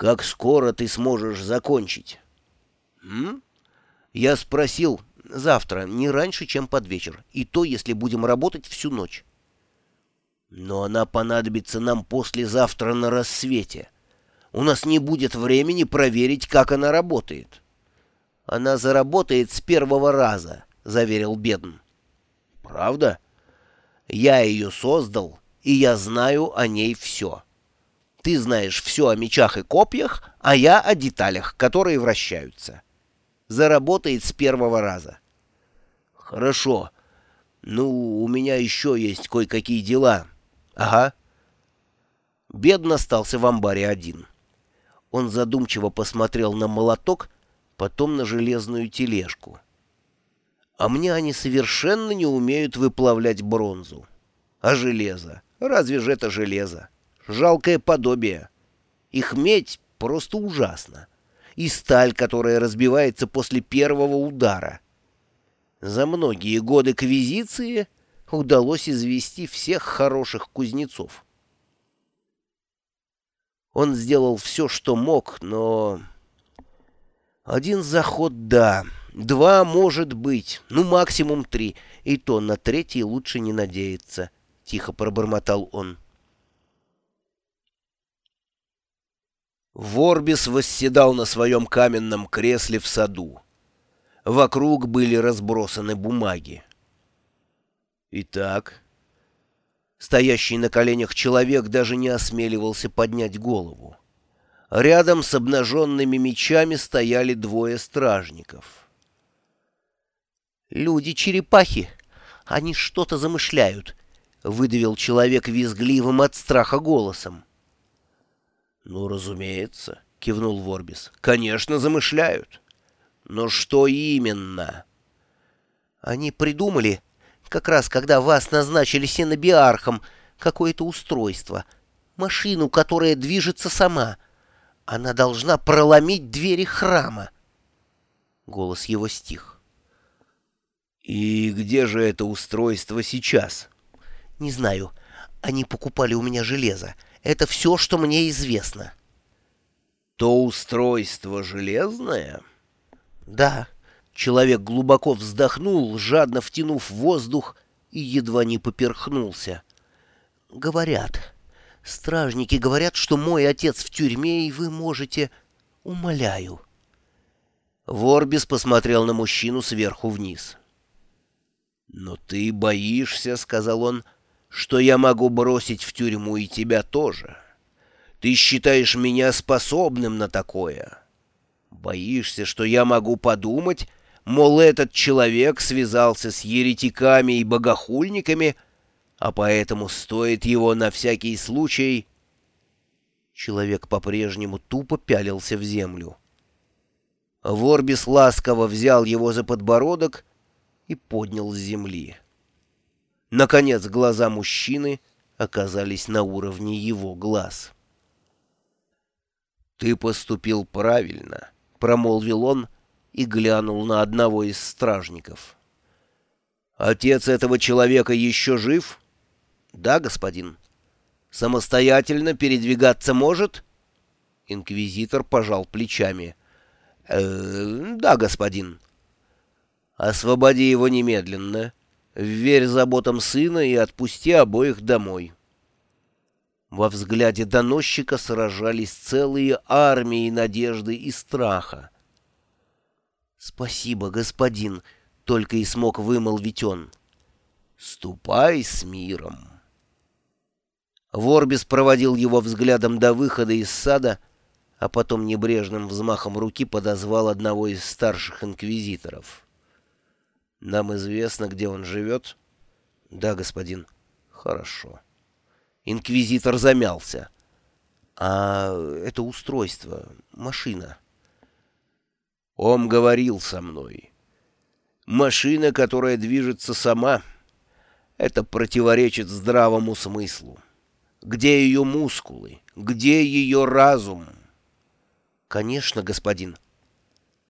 Как скоро ты сможешь закончить? М? Я спросил завтра, не раньше, чем под вечер, и то, если будем работать всю ночь. Но она понадобится нам послезавтра на рассвете. У нас не будет времени проверить, как она работает. Она заработает с первого раза, заверил Бедн. Правда? Я ее создал, и я знаю о ней все. Ты знаешь все о мечах и копьях, а я о деталях, которые вращаются. Заработает с первого раза. Хорошо. Ну, у меня еще есть кое-какие дела. Ага. Бедно остался в амбаре один. Он задумчиво посмотрел на молоток, потом на железную тележку. А мне они совершенно не умеют выплавлять бронзу. А железо? Разве же это железо? Жалкое подобие. Их медь просто ужасно. И сталь, которая разбивается после первого удара. За многие годы квизиции удалось извести всех хороших кузнецов. Он сделал все, что мог, но... Один заход — да, два — может быть, ну максимум три, и то на третий лучше не надеяться, — тихо пробормотал он. Ворбис восседал на своем каменном кресле в саду. Вокруг были разбросаны бумаги. Итак, стоящий на коленях человек даже не осмеливался поднять голову. Рядом с обнаженными мечами стояли двое стражников. «Люди-черепахи! Они что-то замышляют!» — выдавил человек визгливым от страха голосом. «Ну, разумеется», — кивнул Ворбис. «Конечно, замышляют. Но что именно?» «Они придумали, как раз когда вас назначили синобиархом, какое-то устройство, машину, которая движется сама. Она должна проломить двери храма». Голос его стих. «И где же это устройство сейчас?» «Не знаю. Они покупали у меня железо. Это все, что мне известно». «То устройство железное?» «Да». Человек глубоко вздохнул, жадно втянув воздух, и едва не поперхнулся. «Говорят. Стражники говорят, что мой отец в тюрьме, и вы можете... Умоляю». Ворбис посмотрел на мужчину сверху вниз. «Но ты боишься, — сказал он, — что я могу бросить в тюрьму и тебя тоже. Ты считаешь меня способным на такое. Боишься, что я могу подумать, мол, этот человек связался с еретиками и богохульниками, а поэтому стоит его на всякий случай... Человек по-прежнему тупо пялился в землю. Ворбис ласково взял его за подбородок и поднял с земли. Наконец глаза мужчины оказались на уровне его глаз. «Ты поступил правильно», — промолвил он и глянул на одного из стражников. «Отец этого человека еще жив?» «Да, господин». «Самостоятельно передвигаться может?» Инквизитор пожал плечами. «Э, «Да, господин». «Освободи его немедленно». Верь заботам сына и отпусти обоих домой. Во взгляде доносчика сражались целые армии надежды и страха. «Спасибо, господин», — только и смог вымолвить он. «Ступай с миром». Ворбис проводил его взглядом до выхода из сада, а потом небрежным взмахом руки подозвал одного из старших инквизиторов. Нам известно, где он живет? Да, господин. Хорошо. Инквизитор замялся. А это устройство, машина. Он говорил со мной. Машина, которая движется сама, это противоречит здравому смыслу. Где ее мускулы? Где ее разум? Конечно, господин.